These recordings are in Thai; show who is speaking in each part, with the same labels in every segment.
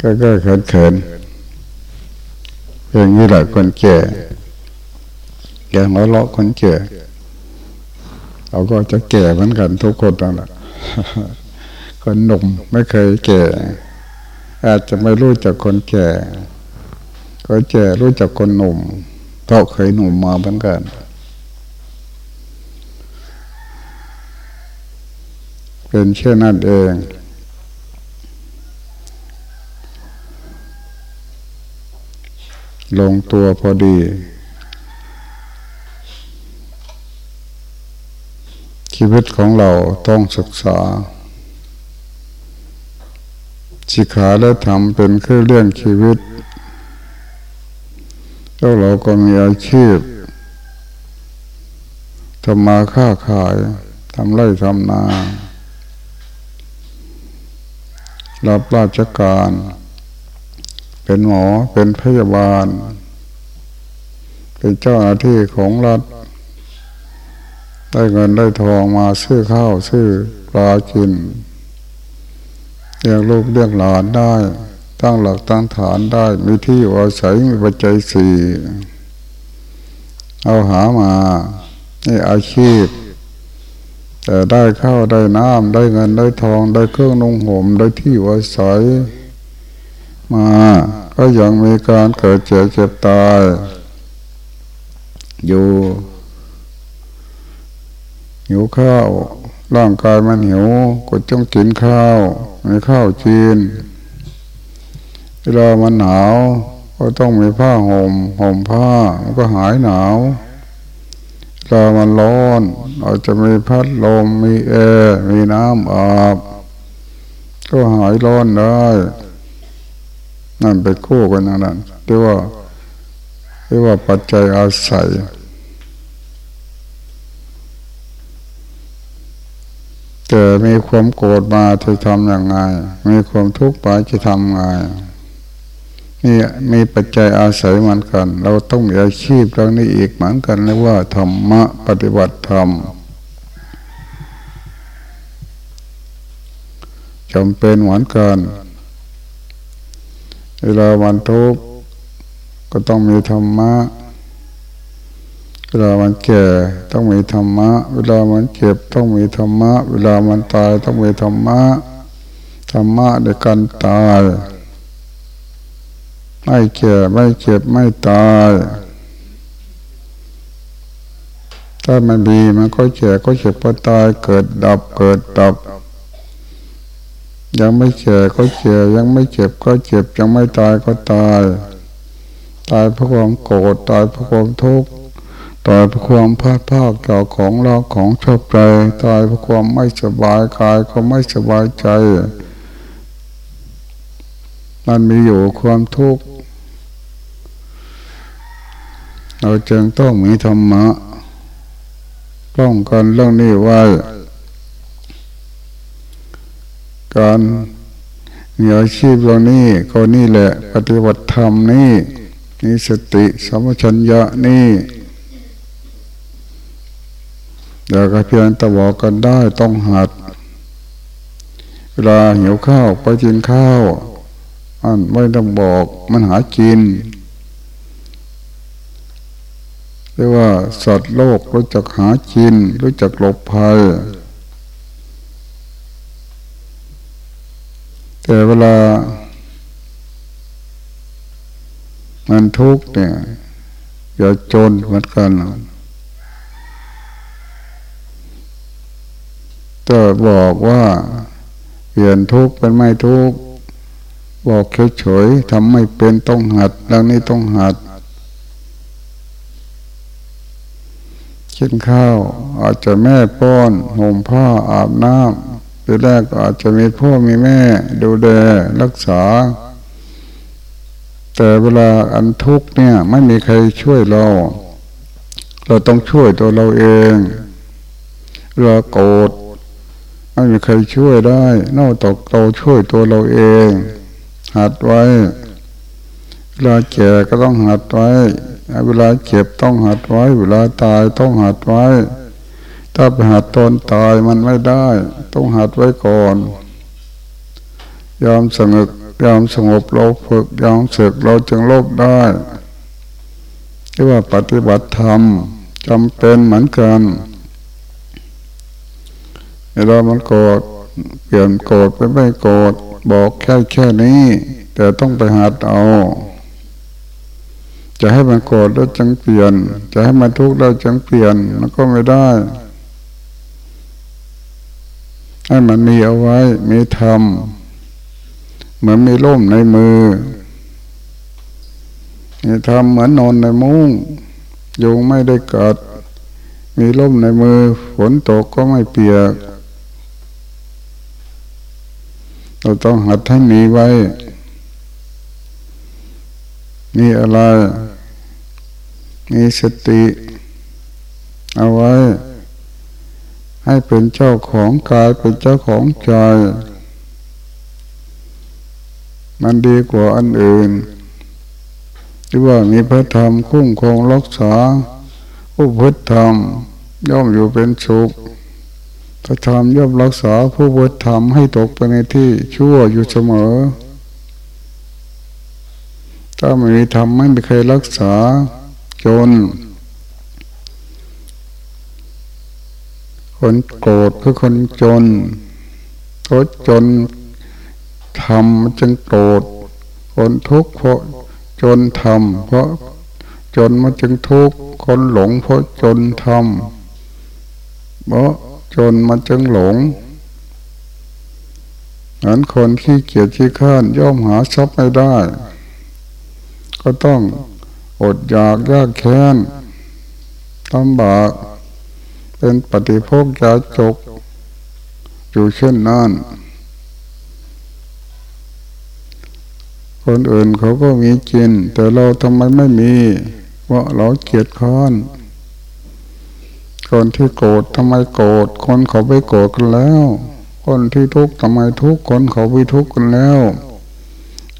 Speaker 1: ก็ก็เขินเขินอย่างนี้แหละคนแก่แก่หัวเราะคนแก่เราก็จะแก่เหมือนกันทุกคนนั่นแหละคนหนุ่มไม่เคยแก่ อาจจะไม่รู้จักคนแก่คนแก่รู้จักคนหนุ่มเพราะเคยหนุ่มมาเหมือนกันเป็นเช่นนั้นเอง ลงตัวพอดี ชีวิตของเราต้องศึกษาสิขาและทำเป็นคือเรื่องชีวิตแล้วเราก็มีอาชีพทำมาค้าขายทำไร่ทำนารับราชการ เป็นหมอเป็นพยาบาล เป็นเจ้าหน้าที่ของรัฐ ได้เงินได้ทองมาซื้อข้าวซื้อปลากินเลี้ยงลูกเลี้ยงหลานได้ ตั้งหลักตั้งฐานได้ มีที่อาศัยมีปัจจัยสี่เอาหามาในอาชีพ แต่ได้ข้าวได้น้ำได้เงินได้ทองได้เครื่องนุ่งห่มได้ที่อาศัย มา ก็ยังมีการเกิดเจ็บเจ็บตาย อยู่หิวข้าวร่างกายมันหิวก็ต้องกินข้าวมีข้าวจีนเวลามันหนาวก็ต้องมีผ้าห่มห่มผ้ามันก็หายหนาวเวลามันร้อนอาจจะมีพัดลมมีแอร์มีน้ำอาบ ก็หายร้อนได้ นั่นไปคู่กันนั่นเรียกว่าเรียกว่าปัจจัยอาศัย แต่มีความโกรธมาจะทำอย่างไง มีความทุกข์ไปจะทำไงนี่มีปัจจัยอาศัยเหมือนกัน เราต้องมีอาชีพเรื่องนี้อีกเหมือนกันเรียกว่าธรรมะปฏิบัติธรรมจำเป็นเหมือนกัน เวลาวันทุกข์ก็ต้องมีธรรมะ เวลามันแก่ต้องมีธรรมะ เวลามันเจ็บต้องมีธรรมะ เวลามันตายต้องมีธรรมะ ธรรมะในการตาย ไม่แก่ไม่เจ็บไม่ตาย ถ้ามันดีมันก็แก่ก็เจ็บก็ตาย เกิดดับเกิดดับ ยังไม่เจ็บก็เจ็บยังไม่เจ็บก็เจ็บ ยังไม่ตายก็ตาย ตายเพราะความโกรธตายเพราะความทุกข์ตายเพราะความพลาดพลาดเก่าของเราของชอบใจตายเพราะความไม่สบายกายก็ไม่สบายใจ มันมีอยู่ความทุกข์เราจึงต้องมีธรรมะป้องกันเรื่องนี้ไว้ การมีอาชีพเรานี่ก็นี่แหละ ปฏิบัติธรรมนี่นี่สติสมัชัญญะนี่เดี๋ยวก็เพียงตะบอกกันได้ต้องหัด เวลาหิวข้าวไปกินข้าว อันไม่ต้องบอกมันหากินเรียกว่าสัตว์โลกรู้จักหากิน รู้จักหลบภัย แต่เวลา มันทุกข์เนี่ยอย่าจนเหมือนกันแต่บอกว่าเปลี่ยนทุกข์เป็นไม่ทุกข์บอกเฉยๆทำไม่เป็นต้องหัดดังนี้ต้องหัดกินข้าว อาจจะแม่ป้อนห่มผ้าอาบน้ำ ทีแรกอาจจะมีพ่อมีแม่ ดูแลรักษา แต่เวลาอันทุกเนี่ยไม่มีใครช่วยเรา เราต้องช่วยตัวเราเองเราโกรธไม่มีใครช่วยได้ นอกจากเราช่วยตัวเราเอง หัดไว้ เวลาแก่ก็ต้องหัดไว้ เวลาเจ็บต้องหัดไว้ เวลาตายต้องหัดไว้ ถ้าไปหัดตนตายมันไม่ได้ ต้องหัดไว้ก่อน ยอมสงบยามสงบเราฝึกยามศึกเราจึงลบได้ที่ว่าปฏิบัติธรรมจำเป็นเหมือนกันเวลามันโกรธเปลี่ยนโกรธไปไม่โกรธบอกแค่แค่นี้ แต่ต้องไปหัดเอา จะให้มันโกรธแล้วจังเปลี่ยน จะให้มันทุกข์แล้วจังเปลี่ยนมันก็ไม่ได้ ให้มันมีเอาไว้ มีธรรม เหมือนมีร่มในมือ มีธรรมเหมือนนอนในมุ้งยุงไม่ได้กัด มีร่มในมือ ฝนตกก็ไม่เปียก เราต้องหัดให้มีไว้ มีอะไร มีสติ เอาไว้ ให้เป็นเจ้าของกายเป็นเจ้าของใจ มันดีกว่าอันอื่นที่ว่ามีพระธรรมคุ้มครองรักษาผู้พุทธธรรมย่อมอยู่เป็นสุขพระธรรมย่อมรักษาผู้พุทธธรรมให้ตกไปในที่ชั่วอยู่เสมอ ถ้าไม่มีธรรมไม่มีใครรักษาจน คนโกรธคือคนจนทดจนทำจึงโกรธ คนทุกข์เพราะจนทำเพราะจนมันจึงทุกข์ คนหลงเพราะจนทำเพราะจนมันจึงหลงอันคนขี้เกียจขี้ข้านย่อมหาทรัพย์ไม่ได้ ก็ต้องอดอยากยากแค้นลำบาก เป็นปฏิภคยาจก อยู่เช่นนั้นคนอื่นเขาก็มีกิน แต่เราทำไมไม่มีว่าเราเกียดค้อนคนที่โกรธทำไมโกรธคนเขาไปโกรธกันแล้ว คนที่ทุกข์ทำไมทุกข์คนเขาไปทุกข์กันแล้ว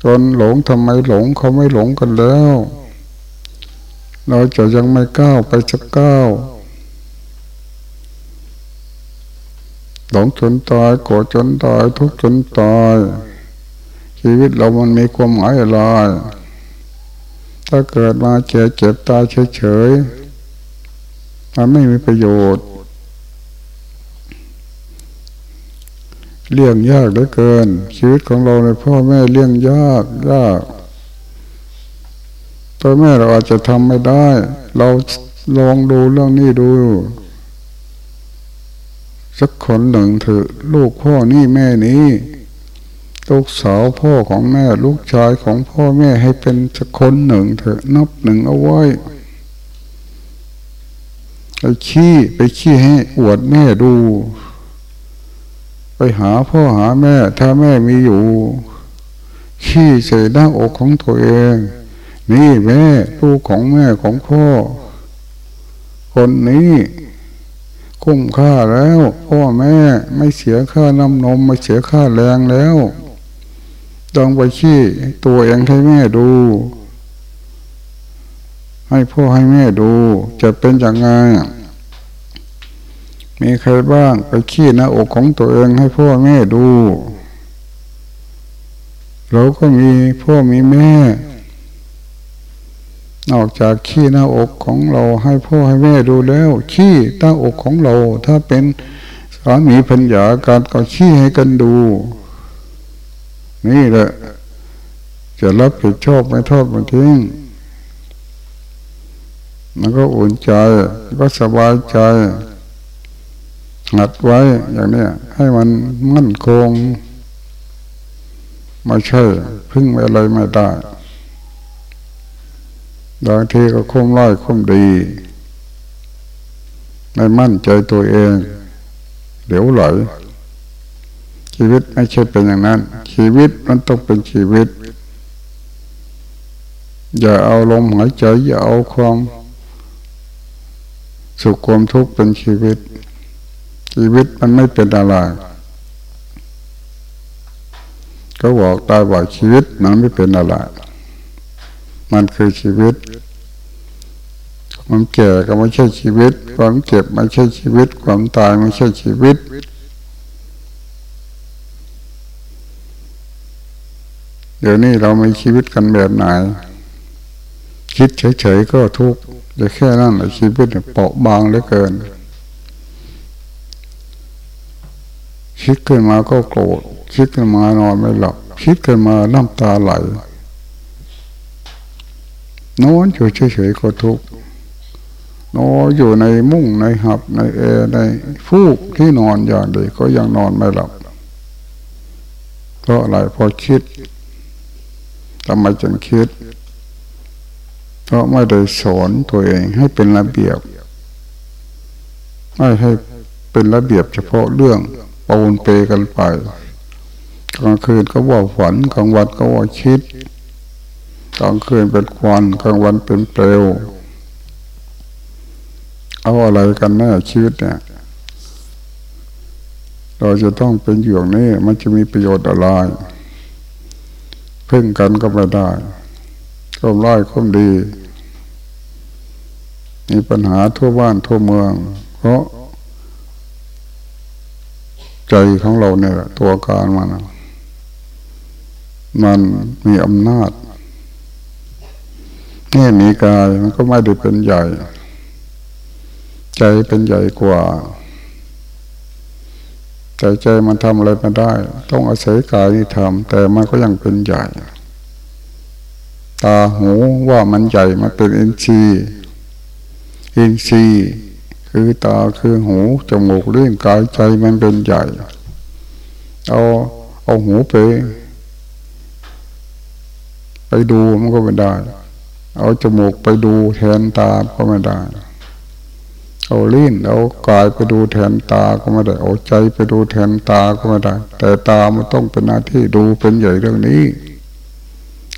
Speaker 1: คนหลงทำไมหลงเขาไม่หลงกันแล้ว เราจะยังไม่ก้าวไปสักก้าว หลงจนตายโกรธจนตายทุกข์จนตาย ชีวิตเรามันมีความหมายอะไรถ้าเกิดมาเจ็บเจ็บตายเฉยๆมันไม่มีประโยชน์ เลี้ยงยากเหลือเกิน ชีวิตของเราในพ่อแม่เลี้ยงยากยากพ่อแม่เราอาจจะทำไม่ได้ เราลองดูเรื่องนี้ดู สักคนหนึ่งเถอะลูกพ่อนี่แม่นี้ลูกสาวพ่อของแม่ลูกชายของพ่อแม่ให้เป็นสักคนหนึ่งเถอะนับหนึ่งเอาไว้ไปขี้ไปขี้ให้อวดแม่ดู ไปหาพ่อหาแม่ ถ้าแม่มีอยู่ ขี้ใส่หน้าอกของตัวเอง นี่แม่ลูกของแม่ของพ่อ คนนี้ คุ้มค่าแล้วพ่อแม่ไม่เสียค่าน้ำนมไม่เสียค่าแรงแล้วต้องไปขี้ตัวเองให้แม่ดู ให้พ่อให้แม่ดู จะเป็นอย่างไงมีใครบ้างไปขี้หน้าอกของตัวเองให้พ่อแม่ดู เราก็มีพ่อมีแม่ นอกจากขี้หน้าอกของเราให้พ่อให้แม่ดูแล้ว ขี้หน้าอกของเรา ถ้าเป็นสามีพัญญาการก็ขี้ให้กันดู นี่แหละ จะรับผิดชอบไม่ทอดมันทิ้งมันก็อุ่นใจก็สบายใจหัดไว้อย่างนี้ให้มันมั่นคง ไม่ใช่พึ่งอะไรไม่ได้ บางทีก็คุ้มร้อยคุ้มดี ไม่มั่นใจตัวเองเดี๋ยวไหล ชีวิตไม่ใช่เป็นอย่างนั้น ชีวิตมันต้องเป็นชีวิต อย่าเอาลมหายใจ อย่าเอาความสุขความทุกข์เป็นชีวิต ชีวิตมันไม่เป็นอะไรก็บอกตายว่าชีวิตมันไม่เป็นอะไร มันคือชีวิต ความแก่ก็ไม่ใช่ชีวิต ความเจ็บไม่ใช่ชีวิต ความตายไม่ใช่ชีวิต เดี๋ยวนี้เรามีชีวิตกันแบบไหน คิดเฉยๆก็ทุกข์แต่แค่นั้นชีวิตเปราะบางเหลือเกินคิดขึ้นมาก็โกรธคิดขึ้นมานอนไม่หลับคิดขึ้นมาน้ำตาไหล นอนอยู่เฉยๆก็ทุกข์นอนอยู่ในมุ้งในหับในแอร์ในฟูกที่นอนอย่างเดีก็ยังนอนไม่หลับเพราะอะไรพอคิดทำไมจึงคิด เพราะไม่ได้สอนตัวเองให้เป็นระเบียบไม่ให้เป็นระเบียบเฉพาะเรื่องปนเปกันไปกลางคืนก็ว่าฝันกลางวันก็ว่าคิด กลางคืนเป็นควันกลางวันเป็นเปลว เอาอะไรกันแน่ชีวิตเนี่ย เราจะต้องเป็นอย่างนี้มันจะมีประโยชน์อะไรพึ่งกันก็ไม่ได้ก็ร้ายก็ดี มีปัญหาทั่วบ้านทั่วเมือง เพราะ ใจของเราเนี่ยตัวการมันมันมีอำนาจ นี่มีกายมันก็ไม่ได้เป็นใหญ่ ใจเป็นใหญ่กว่า ใจใจมันทำอะไรมาได้ ต้องอาศัยกายที่ทำแต่มันก็ยังเป็นใหญ่ ตาหูว่ามันใหญ่มันเป็นอินทรีย์อินทรีย์คือตาคือหูจมูกเรื่องกายใจมันเป็นใหญ่ เอาเอาหูไป ไปดูมันก็ไม่ได้ เอาจมูกไปดูแทนตาก็ไม่ได้ เอาลิ้นเอากายไปดูแทนตาก็ไม่ได้ เอาใจไปดูแทนตาก็ไม่ได้ แต่ตามันต้องเป็นหน้าที่ดูเป็นใหญ่เรื่องนี้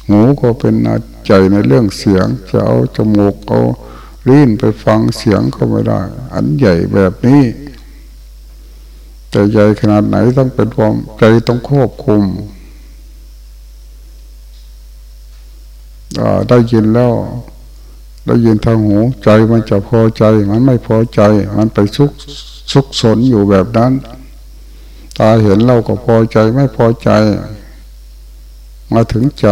Speaker 1: หูก็เป็นหน้าใจในเรื่องเสียง จะเอาจมูกเอาลิ้นไปฟังเสียงก็ไม่ได้ อันใหญ่แบบนี้แต่ใหญ่ขนาดไหนต้องเป็นความใจต้องควบคุม ได้ยินแล้ว ได้ยินทางหูใจมันจะพอใจ มันไม่พอใจ มันไปซุกซุกสนอยู่แบบนั้น ตาเห็นเราก็พอใจไม่พอใจ มาถึงใจ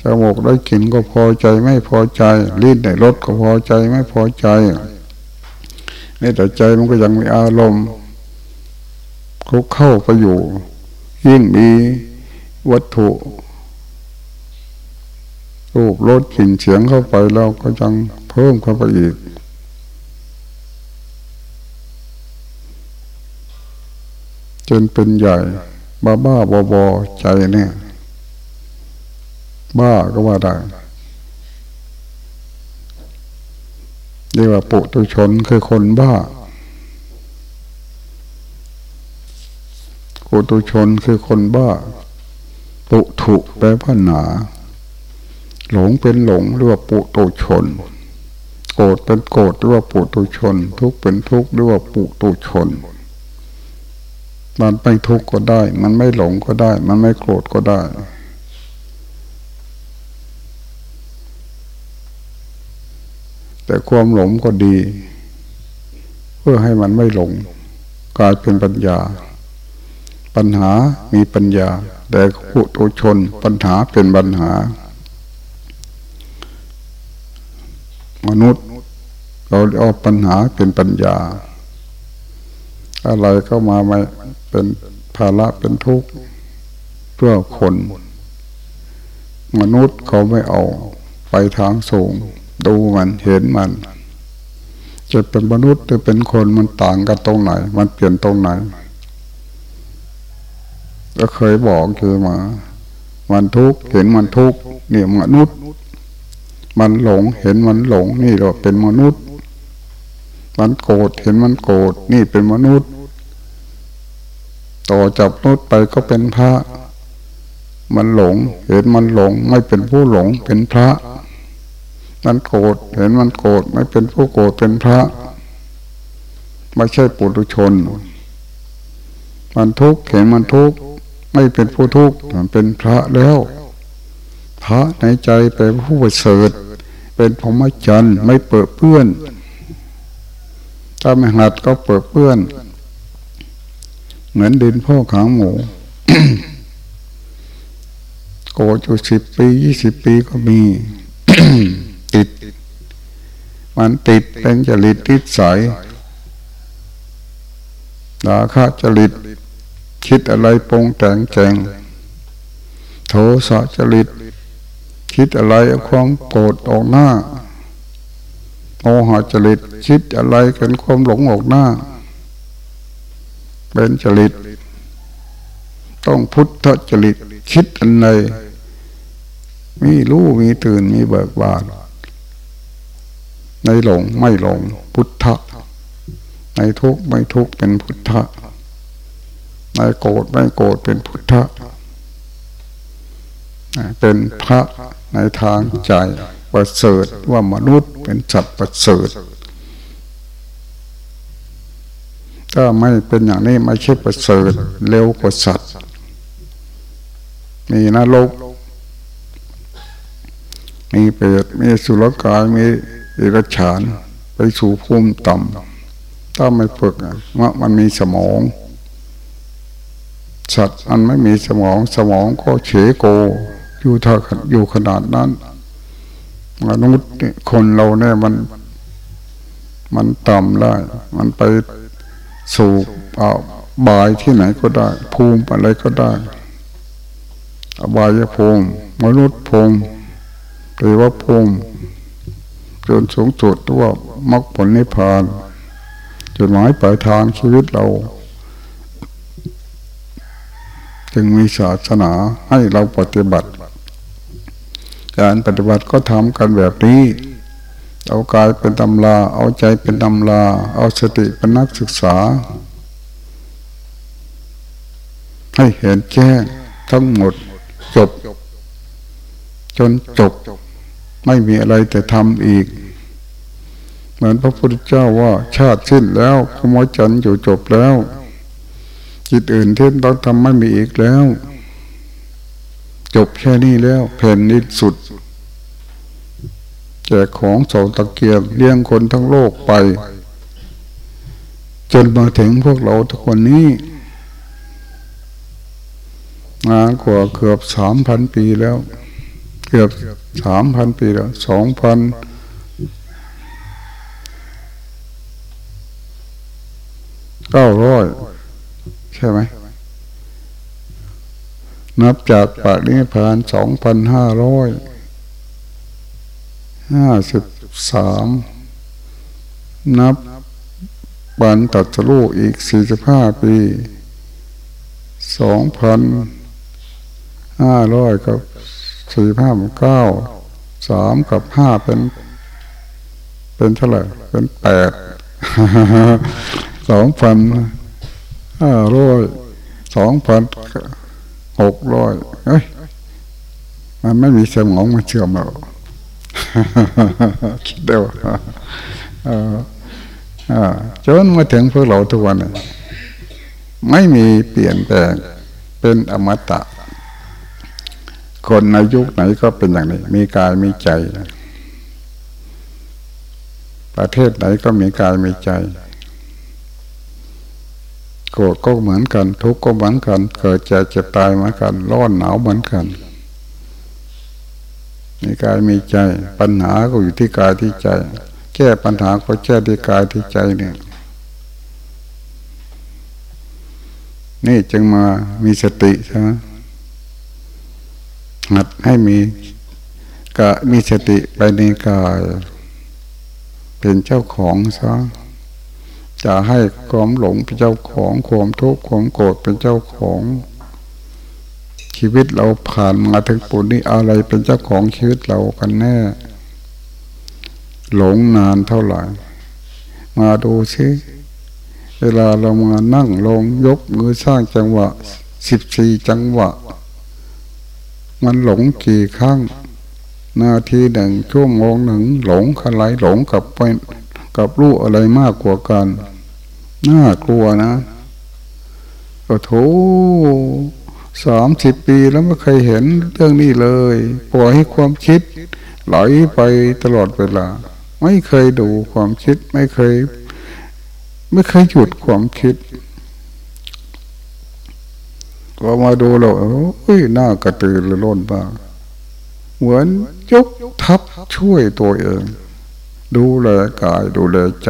Speaker 1: จมูกได้กลิ่นก็พอใจไม่พอใจลิ้นได้รสก็พอใจไม่พอใจนี่แต่ใจมันก็ยังมีอารมณ์คุกเข้าไปอยู่ ยิ่งมีวัตถุ รูปรสกลิ่นเสียงเข้าไปแล้วก็ยังเพิ่มเข้าไปอีก จนเป็นใหญ่ บ้าบ้าบอบอใจเนี่ย บ้าก็ว่าได้เรียกว่าปุตุชนคือคนบ้าปุตุชนคือคนบ้าปุถุแปลว่าหนา หลงเป็นหลงเรียกว่าปุตุชน โกรธเป็นโกรธเรียกว่าปุตุชน ทุกข์เป็นทุกข์เรียกว่าปุตุชน มันไม่ทุกข์ก็ได้ มันไม่หลงก็ได้ มันไม่โกรธก็ได้แต่ความหลงก็ดี เพื่อให้มันไม่หลง กลายเป็นปัญญา ปัญหามีปัญญา แต่ปุตุชนปัญหาเป็นปัญหา มนุษย์ เราเอาปัญหาเป็นปัญญา อะไรก็มาไม่เป็นภาระเป็นทุกข์เพื่อคน มนุษย์เขาไม่เอาไปทางสูง ดูมันเห็นมัน จะเป็นมนุษย์หรือเป็นคนมันต่างกันตรงไหน มันเปลี่ยนตรงไหนก็เคยบอกคือมา มันทุกข์เห็นมันทุกข์เนี่ยมนุษย์ มันหลงเห็นมันหลง นี่เราเป็นมนุษย์ มันโกรธเห็นมันโกรธนี่เป็นมนุษย์ ต่อจับนุษย์ไปก็เป็นพระ มันหลง เห็นมันหลง ไม่เป็นผู้หลงเป็นพระ มันโกรธเห็นมันโกรธไม่เป็นผู้โกรธเป็นพระ ไม่ใช่ปุถุชน มันทุกข์เห็นมันทุกข์ไม่เป็นผู้ทุกข์มันเป็นพระแล้วพระในใจเป็นผู้ประเสริฐ เป็นพรหมจรรย์ไม่เปิดเปื้อน ถ้าไม่หัดก็เปิดเปื้อน เหมือนดินพ่อขางหมูโกรธอยู่สิบปียี่สิบปีก็มี ติด มันติดเป็นจริตติดสายราคะจริต คิดอะไรปงแต่งแจงโทสะจริต คิดอะไรเอาความโกรธออกหน้าโมหะจริตคิดอะไรกันความหลงออกหน้า เป็นจริต ต้องพุทธจริตคิดอันใดมีรู้มีตื่นมีเบิกบานในหลงไม่หลงพุทธะในทุกไม่ทุกเป็นพุทธะในโกรธไม่โกรธเป็นพุทธะ เป็นพระในทางใจประเสริฐว่ามนุษย์เป็นสัตว์ประเสริฐถ้าไม่เป็นอย่างนี้ไม่ใช่ประเสริฐเร็วกว่าสัตว์มีนรกมีเปรตมีสุรกายมีอิรฉานไปสู่ภูมิต่ำถ้าไม่ฝึกว่ามันมีสมอง สัตว์อันไม่มีสมองสมองก็เฉโก อยู่ถ้าอยู่ขนาดนั้นมนุษย์คนเราเนี่ยมัน มันต่ำได้ มันไปสู่อาบายที่ไหนก็ได้ ภูมิอะไรก็ได้ อบายภูมิมนุษย์ภูมิหรือว่าภูมิจนสูงสุดว่ามรรคผลนิพพานจุดหมายปลายทางชีวิตเรา จึงมีศาสนาให้เราปฏิบัติ การปฏิบัติก็ทำกันแบบนี้ เอากายเป็นตำรา เอาใจเป็นตำรา เอาสติเป็นนักศึกษา ให้เห็นแจ้งทั้งหมดจบ จนจบ ไม่มีอะไรแต่ทำอีก เหมือนพระพุทธเจ้าว่าชาติสิ้นแล้วขโมยจันอยู่จบแล้ว จิตอื่นที่ต้องทำไม่มีอีกแล้ว จบแค่นี้แล้วแผ่นนิสุดแจกของเสาตะเกียบเลี้ยงคนทั้งโลกไป จนมาถึงพวกเราทุกคนนี้มานกว่าเกือบสามพันปีแล้ว เกือบสามพันปีแล้วสองพันเก้าร้อยใช่ไหม นับจากปากนิพานสองพันห้าร้อยห้าสิบสามนับบันตัดสู้อีกสี่สิบห้าปีสองพันห้าร้อยกับสี่ห้าเก้าสามกับห้าเป็น เป็นเท่าไหร่เป็นแปดสองพันห้าร้อยสองพัน หกร้อยเอ้ยมันไม่มีสมองมาเชื่อมเราคิดเดียวจนมาถึงพวกเราทุกวันไม่มีเปลี่ยนแปลงเป็นอมตะ คนในยุคไหนก็เป็นอย่างนี้ มีกายมีใจ ประเทศไหนก็มีกายมีใจ โกรธก็เหมือนกัน ทุกข์ก็เหมือนกัน เกิดจ็บเจ็บตายเหมือนกัน ร้อนหนาวเหมือนกัน มีกายมีใจ ปัญหาก็อยู่ที่กายที่ใจ แก้ปัญหาก็แก้ที่กายที่ใจเนี่ยนี่จึงมามีสติใช่ไหมหัดให้มีกะมีสติไปในกาย เป็นเจ้าของซะ จะให้ความหลงเป็นเจ้าของความทุกข์ความโกรธเป็นเจ้าของ ชีวิตเราผ่านมาถึงปุ่นนี้อะไรเป็นเจ้าของชีวิตเรากันแน่ หลงนานเท่าไหร่ มาดูซิเวลาเรามานั่งลงยกมือสร้างจังหวะสิบสี่จังหวะ มันหลงกี่ครั้ง นาทีหนึ่งชั่วโมงหนึ่งหลงอะไรหลงกับไป กับรู้อะไรมากกว่ากันน่ากลัวนะก็โถสามสิบปีแล้วไม่เคยเห็นเรื่องนี้เลย ปล่อยให้ความคิดไหลไปตลอดเวลา ไม่เคยดูความคิดไม่เคย ไม่เคยหยุดความคิด ก็มาดูเราเฮ้ยหน้ากระตือรือร้นบ้างเหมือนยกทัพช่วยตัวเอง ดูแลกายดูแลใจ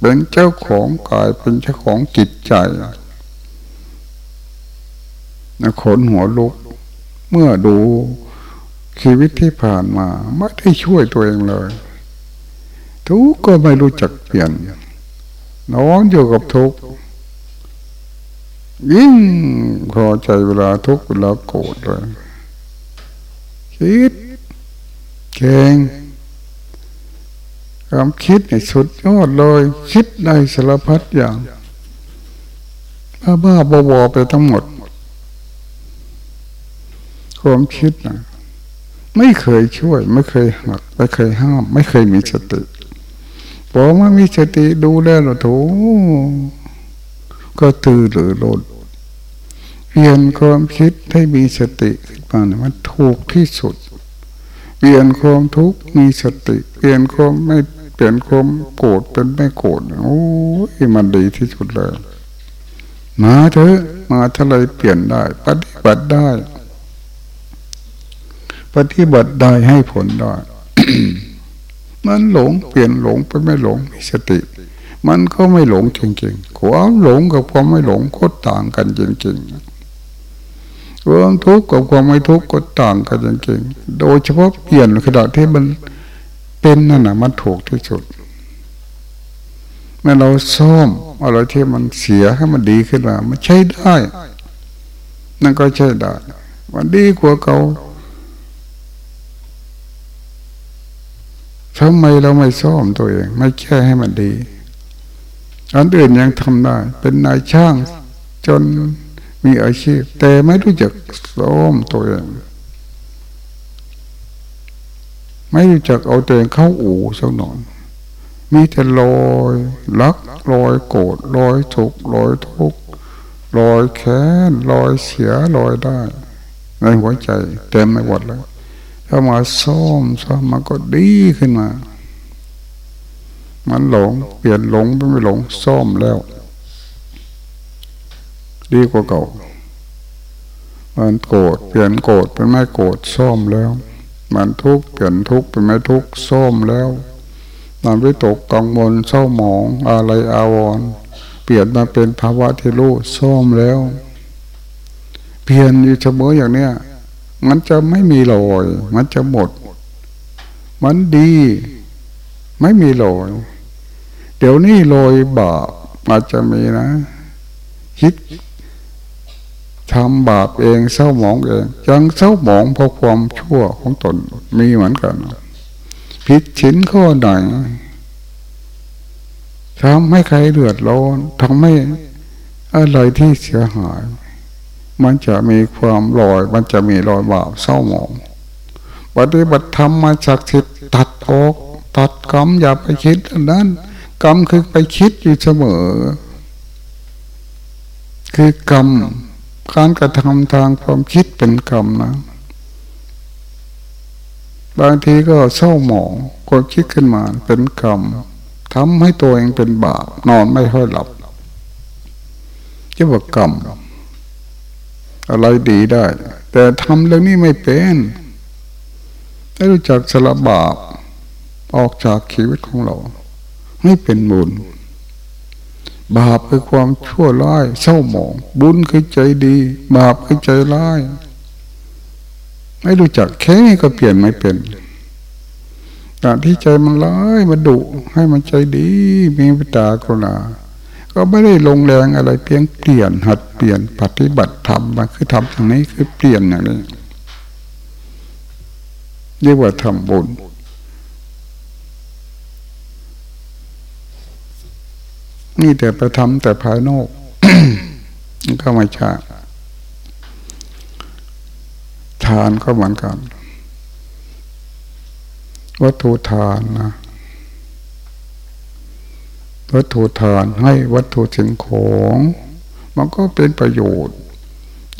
Speaker 1: เป็นเจ้าของกายเป็นเจ้าของจิตใจนะขนหัวลุก เมื่อดูชีวิตที่ผ่านมาไม่ได้ช่วยตัวเองเลย ทุกก็ไม่รู้จักเปลี่ยนนอนอยู่กับทุกยิ่งพอใจเวลาทุกเวลาโกรธเลยคิดเก่ง ความคิดในสุดยอดเลย คิดได้สารพัดอย่างบ้าบ้าบอไปทั้งหมด ความคิดนะไม่เคยช่วย ไม่เคยหัก ไม่เคยห้าม ไม่เคยมีสติพอมามีสติดูแลเราถูก็ตื่นหรือลดเปลี่ยนความคิดให้มีสติขึ้นมามันถูกที่สุดเปลี่ยนความทุกข์มีสติเปลี่ยนความไม่ เปลี่ยนความโกรธเป็นไม่โกรธโอ้ยมันดีที่สุดเลย มาเถอะมาทะเลเปลี่ยนได้ ปฏิบัติได้ ปฏิบัติได้ให้ผลได้มันหลงเปลี่ยนหลงไปไม่หลงมีสติ มันก็ไม่หลงจริงๆความหลงกับความไม่หลงก็ต่างกันจริงๆความทุกข์กับความไม่ทุกข์ก็ต่างกันจริงๆโดยเฉพาะเปลี่ยนขณะที่มัน เป็นนั่นนะมันถูกที่สุดเมื่อเราซ่อมอะไรที่มันเสียให้มันดีขึ้นมามันใช้ได้ นั่นก็ใช้ได้มันดีกว่าเก่าทำไมเราไม่ซ่อมตัวเอง ไม่แค่ให้มันดี อันอื่นยังทำได้ เป็นนายช่างจนมีอาชีพ แต่ไม่รู้จักซ่อมตัวเอง ไม่รู้จักเอาตัวเองเข้าอู่สักหน่อยมีแต่ลอยรักลอยโกรธลอยทุกลอยทุกข์ลอยแค้นลอยเสียลอยได้ ในหัวใจเต็มไปหมดเลยถ้ามาซ่อมซ่อมมันก็ดีขึ้นมา มันหลง เปลี่ยนหลงเป็นไม่หลงซ่อมแล้ว ดีกว่าเก่ามันโกรธเปลี่ยนโกรธเป็นไม่โกรธซ่อมแล้ว มันทุกข์เปลี่ยนทุกข์เป็นไม่ทุกข์ซ่อมแล้วมันวิตกกังวลเศร้าหมองอะไรอาวรเปลี่ยนมาเป็นภาวะที่รู้ซ่อมแล้วเปลี่ยนอยู่เสมออย่างเนี้ยมันจะไม่มีรอย มันจะหมด มันดี ไม่มีรอย เดี๋ยวนี้รอยบาปอาจจะมีนะ คิด ทำบาปเองเศร้าหมองเองยังเศร้าหมองเพราะความชั่วของตนมีเหมือนกันผิดชิ้นข้อไหนทำให้ใครเดือดร้อนทำให้อะไรที่เสียหาย มันจะมีความลอย มันจะมีรอยบาปเศร้าหมองปฏิบัติธรรมมาจากทิศตัดออกตัดกรรมอย่าไปคิดอันนั้นกรรมคือไปคิดอยู่เสมอ คือกรรม การกระทำทางความคิดเป็นกรรมนะ บางทีก็เศร้าหมองความคิดขึ้นมาเป็นกรรมทำให้ตัวเองเป็นบาปนอนไม่ค่อยหลับจะว่ากรรมอะไรดีได้ แต่ทำเรื่องนี้ไม่เป็นไม่รู้จักสละบาปออกจากชีวิตของเรา ให้เป็นบุญ บาปคือความชั่วร้ายเศร้าหมอง บุญคือใจดี บาปคือใจร้าย ไม่รู้จักแค่นี้ก็เปลี่ยนไม่เป็นการที่ใจมันร้ายมันดุให้มันใจดีมีวิตากรุณา ก็ไม่ได้ลงแรงอะไรเพียงเปลี่ยนหัดเปลี่ยนปฏิบัติธรรมมาคือทำอย่างนี้คือเปลี่ยนอย่างนี้เรียกว่าทำบุญ นี่แต่ไปทำแต่ภายนอกก็ไม่ใช่ทานก็เหมือนกัน วัตถุทานนะวัตถุทานให้วัตถุสิ่งของ มันก็เป็นประโยชน์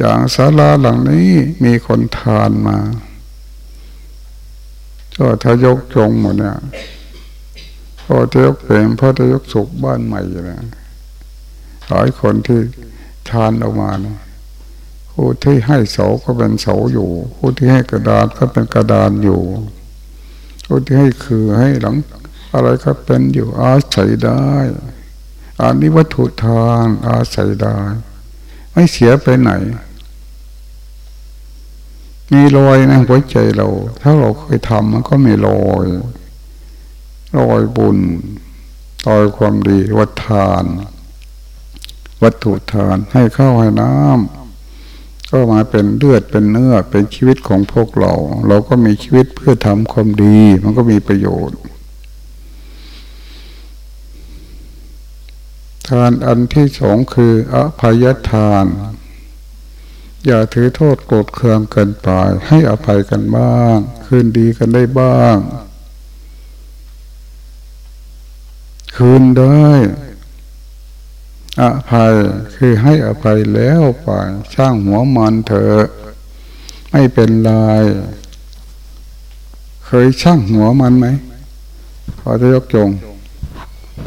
Speaker 1: จากศาลาหลังนี้มีคนทานมา ก็ทายกจงหมดเนี่ย พอทยกเพลงพอทยกสุขบ้านใหม่นะหลายคนที่ทานออกมานะผู้ที่ให้เสาก็เป็นเสาอยู่ ผู้ที่ให้กระดานก็เป็นกระดานอยู่ผู้ที่ให้คือให้หลัง อะไรก็เป็นอยู่อาศัยได้อันนี้วัตถุทานอาศัยได้ ไม่เสียไปไหน มีรอยในหัวใจเรา ถ้าเราเคยทำมันก็มีรอย รอยบุญรอยความดีวัฏทาน วัตถุทานให้ข้าวให้น้ำก็มาเป็นเลือดเป็นเนื้อเป็นชีวิตของพวกเรา เราก็มีชีวิตเพื่อทำความดี มันก็มีประโยชน์ ทานอันที่สองคืออภัยทานอย่าถือโทษโกรธเคืองเกินไปให้อภัยกันบ้าง คืนดีกันได้บ้าง คืนได้อภัยคือให้อภัยแล้วไปช่างหัวมันเถอะไม่เป็นไรเคยช่างหัวมันไหมขอจะยกจง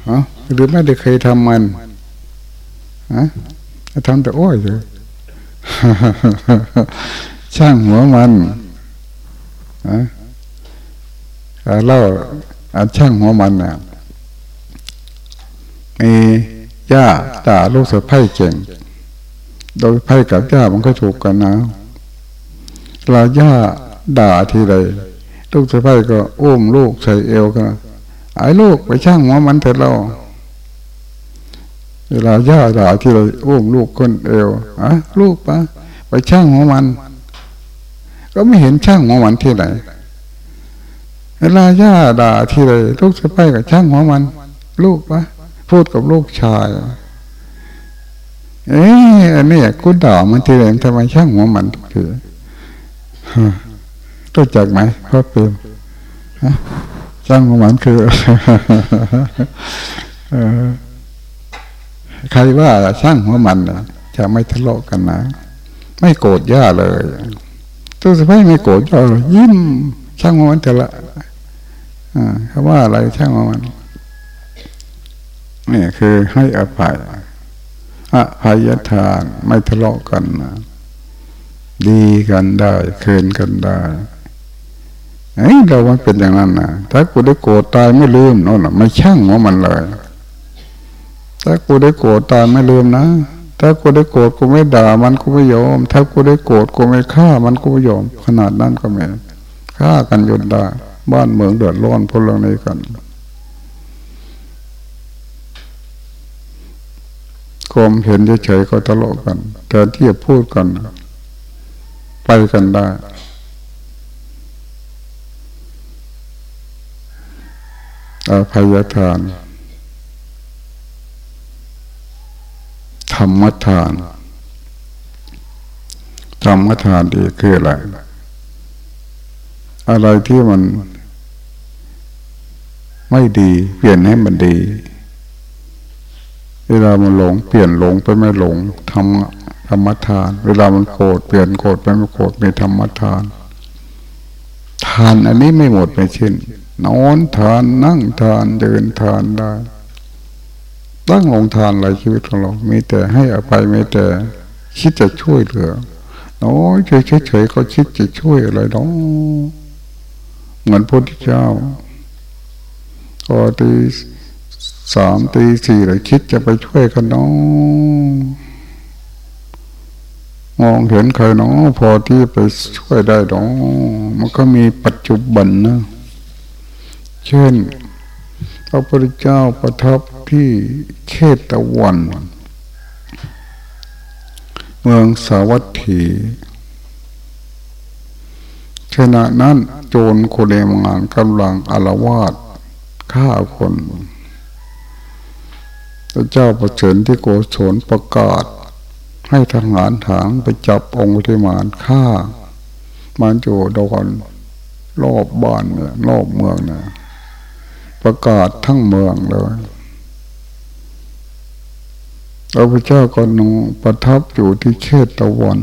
Speaker 1: ฮะหรือไม่ได้เคยทำมันฮะทำแต่อ้อยเลยช่างหัวมันฮะเล่าอันช่างหัวมันเนี่ย มีย่าด่าลูกสะพ้ายเก่ง โดยไพ่กับย่ามันก็ถูกกันนะเราย่าด่าทีใดลูกสะพ้ายก็อุ้มลูกใส่เอวกันไอ้ลูกไปช่างหัวมันเถิดเราเวลาย่าด่าที่เราอุ้มลูกคนเอวอะลูกปะไปช่างหัวมัน ก็ไม่เห็นช่างหัวมันที่ไหนเวลาย่าด่าที่ไรลูกสะพ้ายกับช่างหัวมัน ลูกปะ พูดกับลูกชาย เอ๊ะอันนี้กูด่ามันทีไรทำไมช่างหัวมันคือรู้จักไหมพ่อเปิมช่างหัวมันคือใครว่าช่างหัวมันจะไม่ทะเลาะกันนะ ไม่โกรธย่าเลยตัวสะพ้ายไม่โกรธย่ายิ้มช่างหัวมันแต่ละเขาว่าอะไรช่างหัวมัน นี่คือให้อภัยอภัยทานไม่ทะเลาะกันนะดีกันได้คืนกันได้ไอ้เรามันเป็นอย่างนั้นนะถ้ากูได้โกรธตายไม่ลืมนั่นไม่ช่างว่ามันเลย ถ้ากูได้โกรธตายไม่ลืมนะถ้ากูได้โกรธกูไม่ด่ามันกูไม่ยอม ถ้ากูได้โกรธกูไม่ฆ่ามันกูไม่ยอม ขนาดนั้นก็ไม่ฆ่ากันยนได้ บ้านเมืองเดือดร้อนพลเรือนนี้กัน ความเห็นเฉยๆก็ทะเลาะกันแต่ที่จะพูดกัน ไปกันได้ อภัยทาน ธรรมทาน ธรรมทานดีคืออะไร อะไรที่มันไม่ดี เปลี่ยนให้มันดี เวลามันหลงเปลี่ยนหลงไปไม่หลงทำธรรมทาน เวลามันโกรธเปลี่ยนโกรธไปไม่โกรธมีธรรมทาน ทานอันนี้ไม่หมดไม่ชิ้นนอนทานนั่งทานเดินทานได้ตั้งลงทานหลายชีวิตของเรา มีแต่ให้อภัยมีแต่คิดจะช่วยเหลือน้อยเฉยๆก็คิดจะช่วยอะไรน้อเหมือนพระพุทธเจ้าพอตี สามตีสี่เลยคิดจะไปช่วยกันน้องมองเห็นใครน้องพอที่ไปช่วยได้น้องมันก็มีปัจจุบันนะเช่น พระพุทธเจ้าประทับที่เขตะวัน เมืองสาวัตถีขณะนั้นโจรโคเลมงานกำลังอารวาสฆ่าคน พระเจ้าประเฉินที่โกศลประกาศ ให้ทหารถางไปจับองค์ที่มานฆ่า มันโจดอนรอบบ้านเนี่ยรอบเมืองเนี่ยประกาศทั้งเมืองเลยพระเจ้าก็นงประทับอยู่ที่เขตตะวัน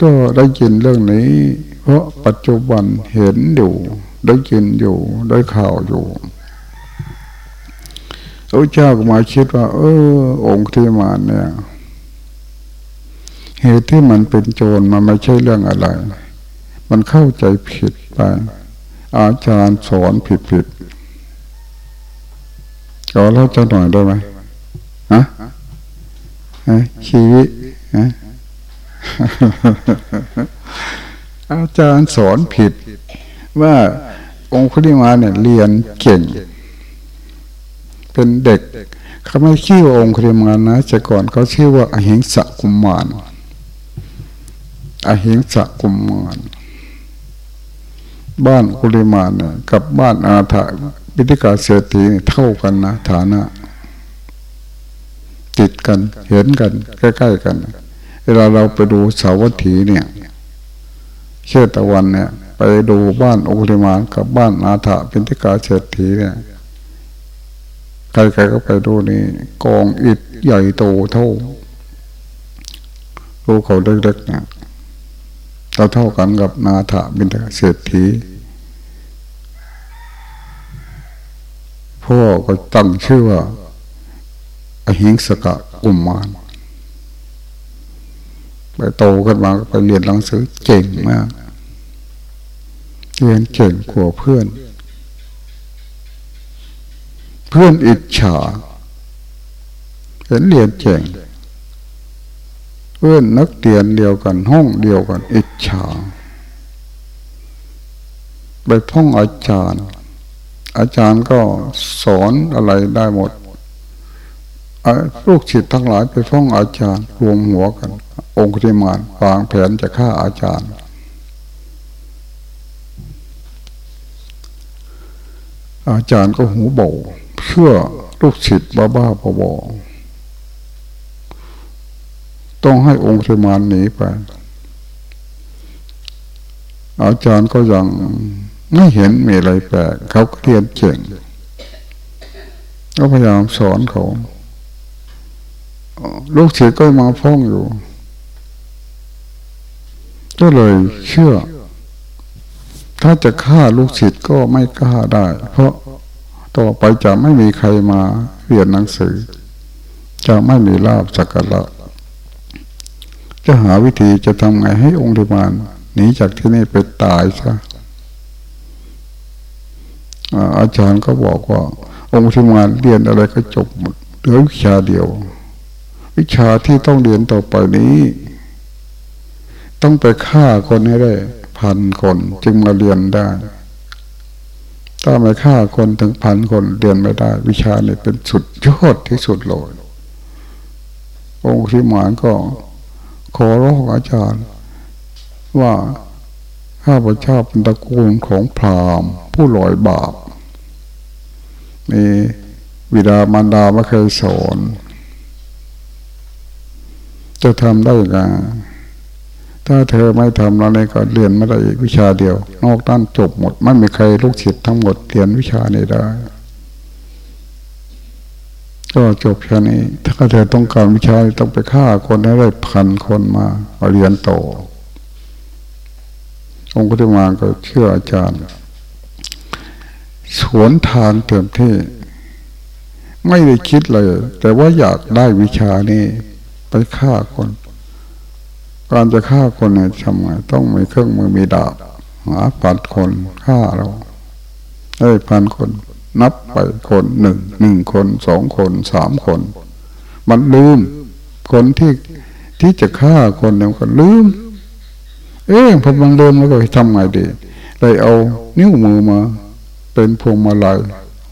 Speaker 1: ก็ได้ยินเรื่องนี้ เพราะปัจจุบันเห็นอยู่ ได้ยินอยู่ได้ข่าวอยู่ พระเจ้าก็มาคิดว่า เออ องค์ที่มาเนี่ย เหตุที่มันเป็นโจรมันไม่ใช่เรื่องอะไร มันเข้าใจผิดไป อาจารย์สอนผิดผิดขอเล่าจะหน่อยได้ไหมฮะชีวิตฮะอาจารย์สอนผิดว่าองคุลิมาเนี่ยเรียนเก่ง เป็นเด็กเขาไม่ชื่อองคุลิมานะแต่ก่อนเขาชื่อว่าอหิงสะกุมมารอหิงสะกุมมารบ้านคุลิมานกับบ้านอาถาวิธิกาเศรษฐีเท่ากันนะฐานะติดกันเห็นกัน ใกล้ๆกัน เวลาเราไปดูสาวัตถีเนี่ย เชื่อตะวันเนี่ย ไปดูบ้านโอริมานกับบ้านอาถาเป็นทิกาเศรษฐีเนี่ย ใครๆก็ไปดูนี่กองอิฐใหญ่โตเท่าดูเขาเล็กๆเนี่ยเราเท่ากันกับนาถาเป็นทเศรษฐีพ่อก็ตั้งชื่อว่าอหิงสกะกุมมารไปโตกันมาไปเรียนหนังสือเก่งมากเรียนเก่งกว่าเพื่อน เพื่อนอิจฉา เห็นเรียนเก่งเพื่อนนักเรียนเดียวกันห้องเดียวกัน อิจฉาไปพ้องอาจารย์ อาจารย์ก็สอนอะไรได้หมดลูกศิษย์ทั้งหลายไปพ้องอาจารย์ รวมหัวกัน องค์ที่มานวางแผนจะฆ่าอาจารย์ อาจารย์ก็หูเบา เชื่อลูกศิษย์บ้าบ้าบอต้องให้องค์เทมานหนีไปอาจารย์ก็ยังไม่เห็นมีอะไรแปลกเขาเรียนเก่งก็พยายามสอนเขาลูกศิษย์ก็มาฟ้องอยู่ ก็เลยเชื่อ ถ้าจะฆ่าลูกศิษย์ก็ไม่กล้าได้ เพราะ ต่อไปจะไม่มีใครมาเรียนหนังสือ จะไม่มีลาบสักการะจะหาวิธีจะทำไงให้องค์ธิมานหนีจากที่นี่ไปตายซะอาจารย์ก็บอกว่า องค์ธิมานเรียนอะไรก็จบหมดเหลือวิชาเดียว วิชาที่ต้องเรียนต่อไปนี้ ต้องไปฆ่าคนให้ได้พันคนจึงมาเรียนได้ ถ้าไม่ฆ่าคนถึงพันคนเรียนไม่ได้ วิชาเนี่ยเป็นสุดยอดที่สุดเลยองค์ที่หมานก็ ขอร้องอาจารย์ ว่าข้าพเจ้าเป็นตระกูลของพราหมณ์ ผู้ลอยบาปมีวิดามารดาไม่เคยสอนจะทำได้ยังไง ถ้าเธอไม่ทำแล้วนี่ก็เรียนไม่ได้อีกวิชาเดียว นอกนั้นจบหมด ไม่มีใครลูกศิษย์ทั้งหมดเรียนวิชานี้ได้ ก็จบแค่นี้ ถ้าเธอต้องการวิชาต้องไปฆ่าคนให้ได้พันคนมามาเรียนต่อองค์ปฏิมาก็เชื่ออาจารย์ สวนทางเต็มที่ ไม่ได้คิดเลย แต่ว่าอยากได้วิชานี้ ไปฆ่าคน การจะฆ่าคนเนี่ยทำไงต้องมีเครื่องมือมีดาบหาปัดคนฆ่าเราได้พันคน นับไปคนหนึ่งหนึ่งคนสองคนสามคน มันลืม คนที่ที่จะฆ่าคนเนี่ยก็ลืม เอ๊ะพอมันลืมแล้วก็ทำไงดีเลยเอานิ้วมือมา เป็นพวงมาลัย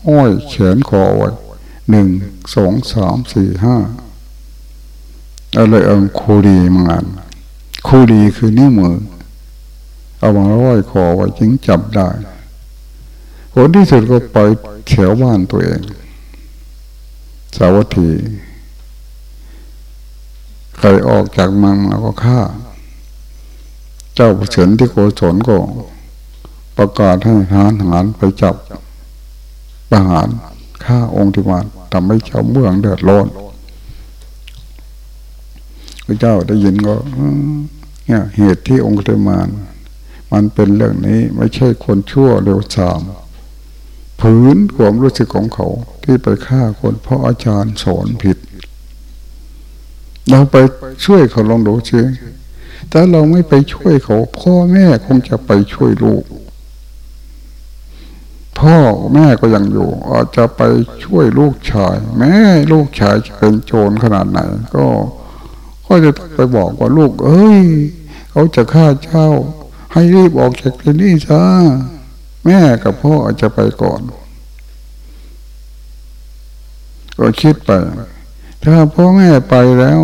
Speaker 1: ห้อยแขนคอไว้หนึ่งสองสามสี่ห้าอะไรเอาโคดีมาน คู่ดีคือนิ้วมือ เอามาร้อยคอไว้จึงจับได้ผลที่สุดก็ไปแถวบ้านตัวเอง สาวัตถีใครออกจากมังมาก็ฆ่า เจ้าเฉินที่โกศลก็ประกาศให้ทหารทหารไปจับประหารฆ่าองค์ที่มาทำให้ชาวเมืองเดือดร้อน พระเจ้าได้ยินก็เนี่ยเหตุที่องค์เทมานมันเป็นเรื่องนี้ไม่ใช่คนชั่วเร็วสามผืนความรู้สึกของเขาที่ไปฆ่าคนเพราะอาจารย์สอนผิด เราไปช่วยเขาลองดูสิถ้าเราไม่ไปช่วยเขา พ่อแม่คงจะไปช่วยลูก พ่อแม่ก็ยังอยู่ อาจจะไปช่วยลูกชาย แม่ลูกชายเป็นโจรขนาดไหน ก็ ก็จะไปบอกว่าลูก เอ้ย เขาจะฆ่าเจ้า ให้รีบออกจากที่นี่ซะแม่กับพ่ออาจจะไปก่อน ก็คิดไป ถ้าพ่อแม่ไปแล้ว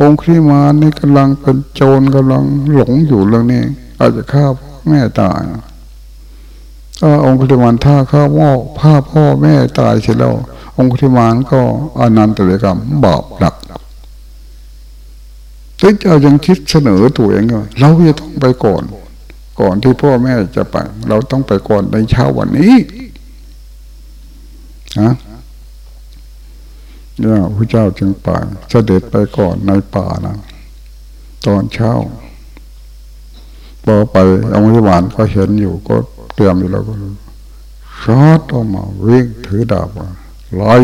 Speaker 1: องค์ครีมานนี่กำลังเป็นโจรกำลังหลงอยู่เรื่องนี้ อาจจะฆ่าพ่อแม่ตายถ้าองค์ครีมานถ้าฆ่าพ่อผ้าพ่อแม่ตายเสร็จแล้ว องค์ครีมานก็อนันตเลยกรรมบาปหนัก ถ้าเจ้ายังคิดเสนอตัวเองว่าเราจะต้องไปก่อน ก่อนที่พ่อแม่จะไป เราต้องไปก่อนในเช้าวันนี้ฮะเนี่ยพระเจ้าจึงไปเสด็จไปก่อนในป่านะตอนเช้าพอไปองค์บาลก็เห็นอยู่ก็เตรียมอยู่แล้วก็ชาร์ออกมาวิ่งถือดาบไล่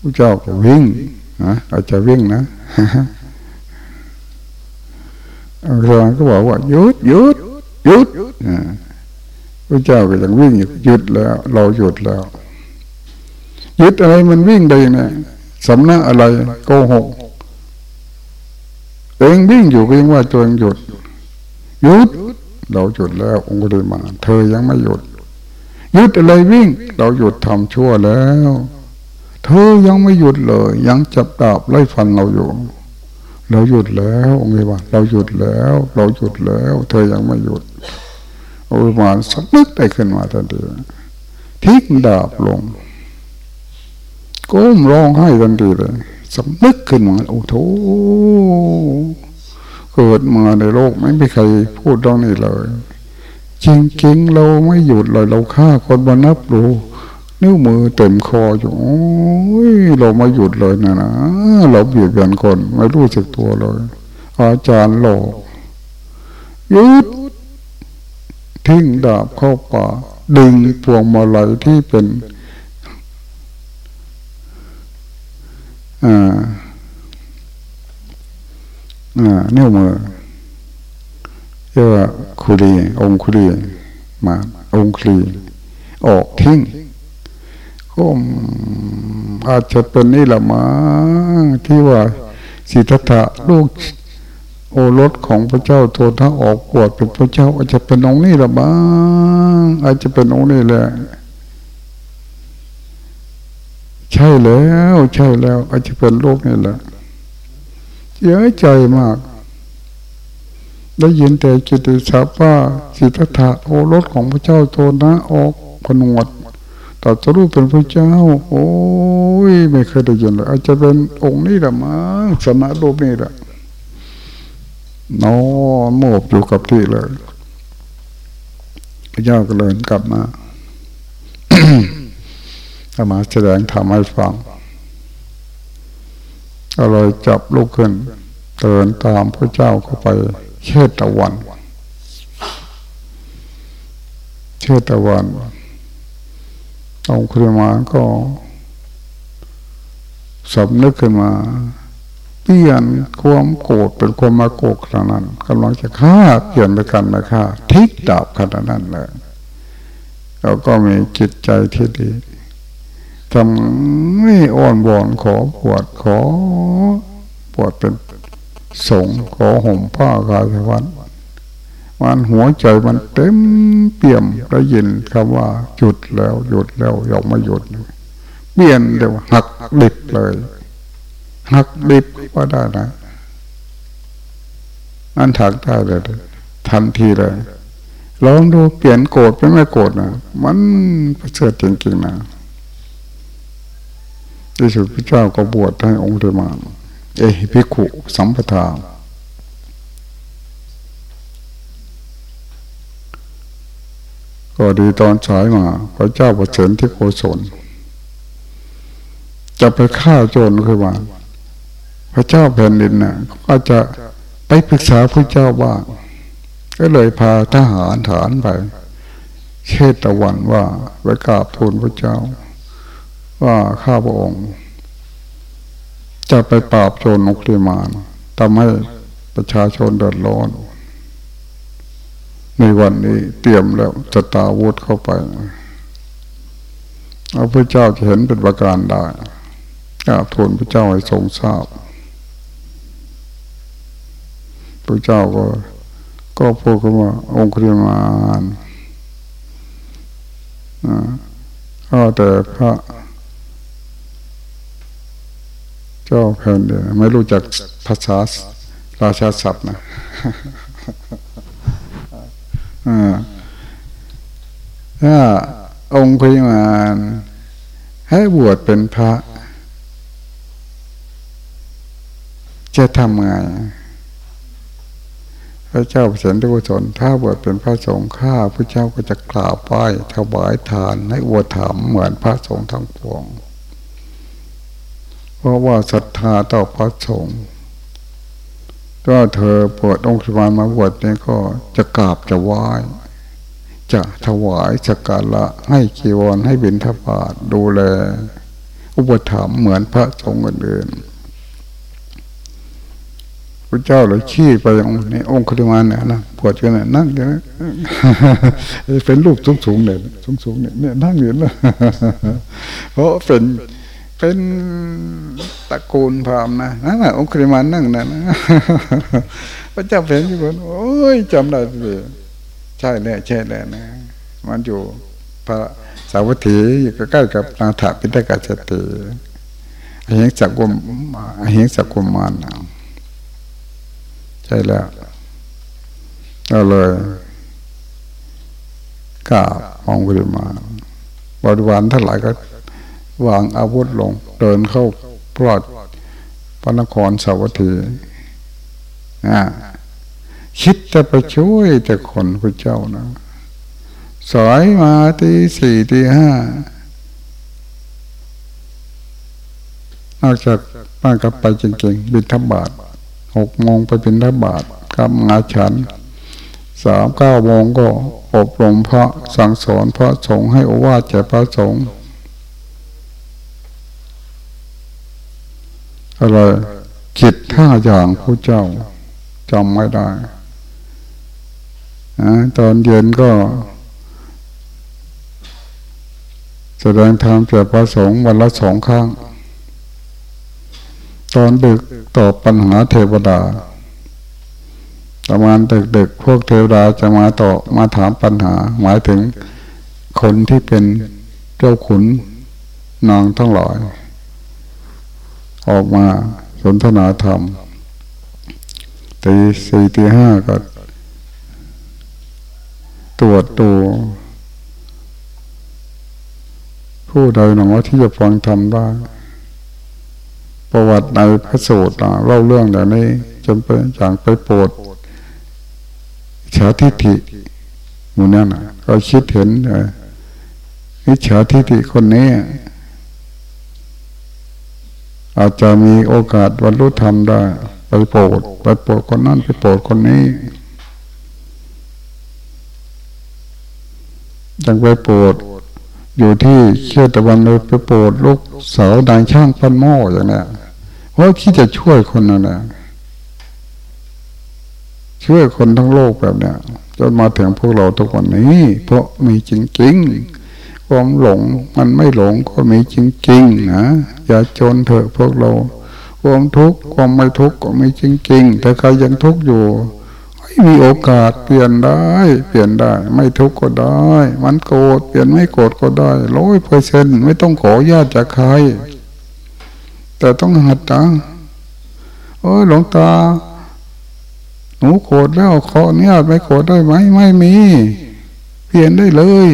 Speaker 1: พระเจ้าก็วิ่งนะอาจจะวิ่งนะ องค์บาลก็บอกว่าหยุดหยุดหยุดพระเจ้าก็ยังวิ่งอยู่หยุดแล้ว เราหยุดแล้วหยึดอะไรมันวิ่งไปเนี่ยสำนักอะไรโกหกเองวิ่งอยู่ก็ยังว่าตัวเองหยุดหยุดเราหยุดแล้วองค์เดมา เธอยังไม่หยุดหยึดอะไรวิ่ง เราหยุดทำชั่วแล้ว เธอยังไม่หยุดเลย ยังจับดาบไล่ฟันเราอยู่ เราหยุดแล้วองค์เดมาเราหยุดแล้ว เราหยุดแล้ว เธอยังไม่หยุดองค์เดมาสำนึกได้ขึ้นมาทันทีทิ้งดาบลงก้มร้องไห้ทันทีเลยสำนึกขึ้นมาโอ้โถเกิดมาในโลกไม่มีใครพูดเรื่องนี้เลย จริงๆเราไม่หยุดเลยเราฆ่าคนมานับดู นิ้วมือเต็มคออยู่โอ้ยเราไม่หยุดเลยนะนะเราเบียดเบียนคนไม่รู้สึกตัวเลย อาจารย์หลอกยุดทิ้งดาบเข้าป่า ดึงพวงมาลัยที่เป็นอ่าอ่านิ้วมือเรียกว่าคุรีองคุรีมาองคุรีออกทิ้ง ก็อาจจะเป็นนี่แหละมาที่ว่าสิทธัตถะลูกโอรสของพระเจ้าโททะออกปวดเป็นพระเจ้า อาจจะเป็นองค์นี่ละบ้างอาจจะเป็นองค์นี่แหละใช่แล้ว ใช่แล้ว อาจจะเป็นโลกนี่แหละเยอะใจมาก ได้ยินแต่จิตสัพว่าสิทธะโอรสของพระเจ้าโทนะออกผนวด ตัดรู้เป็นพระเจ้า โอ้ยไม่เคยได้ยินเลยอาจจะเป็นองค์นี้แหละมั้งสมารูปนี่แหละนอนโมบอยู่กับที่เลยพระเจ้าก็เลยกลับมาอามาแสดงธรรมให้ฟังก็เลยจับลูกขึ้นเดินตามพระเจ้าเข้าไปเชตตะวัน เชตตะวัน องคุริมาก็สำนึกขึ้นมาเปลี่ยนความโกรธเป็นความมาโกรธขนาดนั้นกำลังจะฆ่าเปลี่ยนไปกันนะฆ่าทิกดาบขนาดนั้นเลยเราก็มีจิตใจที่ดีทำไม่อ่อนบอนขอปวดขอปวดเป็นสงขอห่มผ้ากายวัน มันหัวใจมันเต็มเปี่ยมได้ยินคำว่าหยุดแล้วหยุดแล้วอยอกมาหยุดเปลี่ยนเดี๋ยวหักดิบเลยหักดิบก็ได้นะนั่นถักได้เลยทันทีเลยลองดูเปลี่ยนโกรธเป็นไม่โกรธนะมันประเสริฐจริงๆนะที่สุดพระเจ้าก็บวชให้องค์เดมาเอหิภิกขุสัมปทา ก็ดีตอนสายมาพระเจ้าประเสริฐที่โกศล จะไปฆ่าโจรคือว่า พระเจ้าแผ่นดินน่ะก็จะไปปรึกษาพระเจ้าบ้างก็เลยพาทหารฐานไปเชตวันว่าไปกราบทูลพระเจ้า ว่าข้าพระองค์ จะไปปราบโจรอุกริมานทำให้ประชาชนเดือดร้อน ในวันนี้เตรียมแล้วจะตาวุธเข้าไปเอาพระเจ้าจะเห็นเป็นประการได้กราบทูลพระเจ้าให้ทรงทราบพระเจ้าก็ ก็พูดกันว่าองค์คริมานก็แต่พระ เจ้าแผ่นเดียไม่รู้จักภาษาราชาศัพท์นะ ถ้าองค์พิมานให้บวชเป็นพระ จะทำไงพระเจ้าเสด็จกุศลถ้าบวชเป็นพระสงฆ์ข้าพระเจ้าก็จะกราบไหว้ถวายทานให้อวดถามเหมือนพระสงฆ์ทั้งปวง เพราะว่าศรัทธาต่อพระสงฆ์ ก็เธอปวดองค์สมานมาบวชเนี่ยก็จะกราบจะไหว้จะถวายสักการะให้กีวรให้บิณฑบาตดูแล อุปถัมภ์เหมือนพระสงฆ์อื่นพระเจ้าเลยชี้ไปองค์นี้องค์คริมานเนี่ยนะปวดกันน่ะนั่งอย่างนี้เป็นรูปสูงสูงเนี่ยสูงสูงเนี่ยเนี่ยนั่งอยู่นะเพราะเป็น เป็นตระกูลพรามนะนั่นแหละองค์ริมานนั่งนั่นนะพระเจ้าเห็นอยู่คนโอ้ยจำได้เลยใช่แน่ใช่แน่นะ มันอยู่พระสาวัตถีอยู่ใกล้กับนาถปิฎกสติอหิงสักกุมอหิงสักกุมมานใช่แล้วก็เลยกาบองวิมาบริวารทั้งหลายก็ วางอาวุธลง เดินเข้าปลอดพระนครสาวัตถีคิดจะไปช่วยแต่คนพระเจ้านะสายมาตีสี่ตีห้านอกจากบ้านกลับไปจริงๆบินทบาทหกโมงไปบินทบาทกำงาฉันสามเก้าโมงก็อบรมพระสั่งสอนพระสงฆ์ให้อวาดแก่พระสงฆ์ อะไรคิดท่าอย่างผู้เจ้าจำไม่ได้ตอนเย็นก็แสดงธรรมแก่พระสงฆ์วันละสองครั้ง ตอนดึกตอบปัญหาเทวดา ประมาณดึกๆพวกเทวดาจะมาตอบมาถามปัญหา หมายถึงคนที่เป็นเจ้าขุนนางทั้งหลาย ออกมาสนทนาธรรมตีสี่ตีห้าก็ตรวจดูผู้ใดหนอที่จะฟังทำได้ประวัติในพระสูตรเล่าเรื่องอย่างนี้ จนไปอย่างไปโปรดชาทิฐิมูนั่นก็คิดเห็นเลยนิชาทิฐิคนนี้ อาจจะมีโอกาสบรรลุธรรมได้ ไปโปรดไปโปรดคนนั้นไปโปรดคนนี้ยังไปโปรดอยู่ที่เชื่อตะวันเลยไปโปรดลูกสาวดังช่างปั้นหม้ออย่างนี้เพราะคิดจะช่วยคนนั่นแหละช่วยคนทั้งโลกแบบเนี้ยจนมาถึงพวกเราทุกวันนี้ เพราะมีจริงๆ ความหลงมันไม่หลงก็มีจริงๆนะอย่าจนเถอะพวกเราความทุกข์ความไม่ทุกข์ก็มีจริง ๆ แต่ใครยังทุกข์อยู่มีโอกาสเปลี่ยนได้ เปลี่ยนได้ ไม่ทุกข์ก็ได้ มันโกรธเปลี่ยนไม่โกรธก็ได้ร้อยเปอร์เซ็นไม่ต้องขอญาติจากใคร แต่ต้องหัดนะโอ้ยหลวงตา หนูโกรธแล้วขออนุญาตไม่โกรธได้ไหมไม่มี เปลี่ยนได้เลย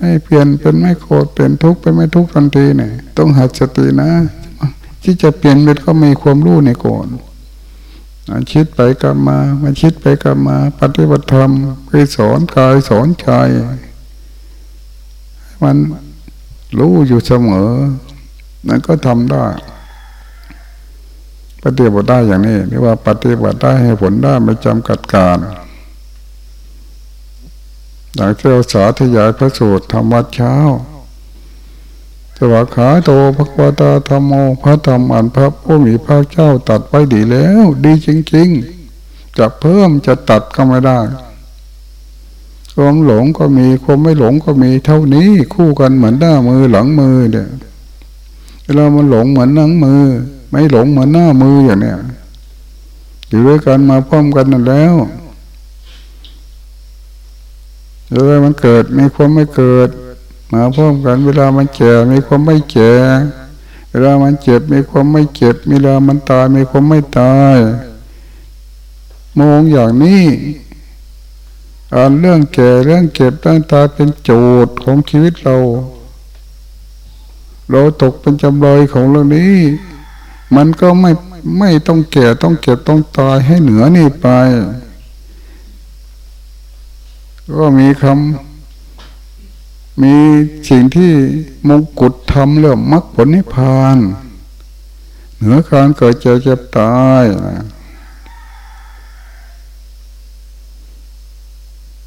Speaker 1: ให้เปลี่ยนเป็นไม่โกรธเป็นทุกข์เป็นไม่ทุกข์ทันทีเนี่ยต้องหัดสตินะ ที่จะเปลี่ยนเป็นก็มีความรู้ในก่อนมันคิดไปกลับมามันคิดไปกลับมา ปฏิบัติธรรมคือสอนกายสอนใจมันรู้อยู่เสมอนั่นก็ทำได้ ปฏิบัติได้อย่างนี้เรียกว่าปฏิบัติได้ให้ผลได้ไม่จำกัดการ หลังที่เราสาธยายพระสูตรทำวัดเช้าสวากขาโตภควตาธรรมโมพระธรรมอันพระผู้มีพระเจ้าตัดไว้ดีแล้ว ดีจริง ๆ จะเพิ่มจะตัดก็ไม่ได้ความหลงก็มีความไม่หลงก็มีเท่านี้คู่กันเหมือนหน้ามือหลังมือเนี่ยเวลามันหลงเหมือนหลังมือ ไม่หลงเหมือนหน้ามืออย่างเนี้ยอยู่ด้วยกันมาพร้อมกันนั่นแล้ว เวลามันเกิดมีความไม่เกิดมาพร้อมกัน เวลามันแก่มีความไม่แก่เวลามันเจ็บมีความไม่เจ็บเวลามันตายมีความไม่ตายมองอย่างนี้อ่านเรื่องแก่เรื่องเก็บเรื่องตายเป็นโจทย์ของชีวิตเรา เราตกเป็นจำเลยของเรื่องนี้ มันก็ไม่ไม่ต้องแก่ต้องเก็บต้องตายให้เหนือนี่ไป ก็มีคำมีสิ่งที่มงกุฎทำเรื่องมรรคผลนิพพาน เหนือการเกิดเจ็บเจ็บตาย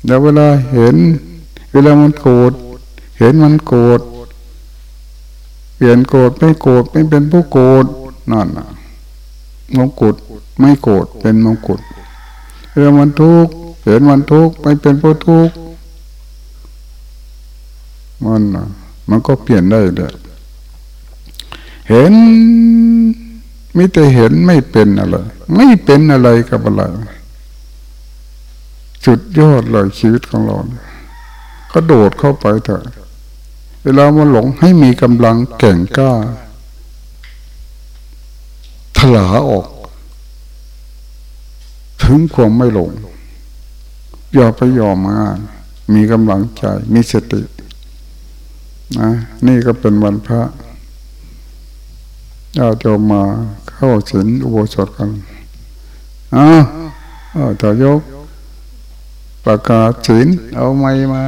Speaker 1: เดี๋ยวเวลาเห็น เวลามันโกรธเห็นมันโกรธเปลี่ยนโกรธไม่โกรธไม่เป็นผู้โกรธนั่นนะมงกุฎไม่โกรธเป็นมงกุฎเรื่องมันทุกข์ เห็นมันทุกข์ไม่เป็นผู้ทุกข์มันมันก็เปลี่ยนได้เลยเห็นมิแต่เห็นไม่เป็นอะไร ไม่เป็นอะไรกับอะไรจุดยอดเลยชีวิตของเราก็โดดเข้าไปเถอะเวลามันหลงให้มีกำลังแก่งกล้าถลาออก ถึงความไม่หลง อย่าไปยอมงามีกำลังใจ มีสตินะนี่ก็เป็นวันพระเราจะมาเข้าศีลอุโบสถกันอ้าวถ้ายกประกาศศีลเอาไม้มา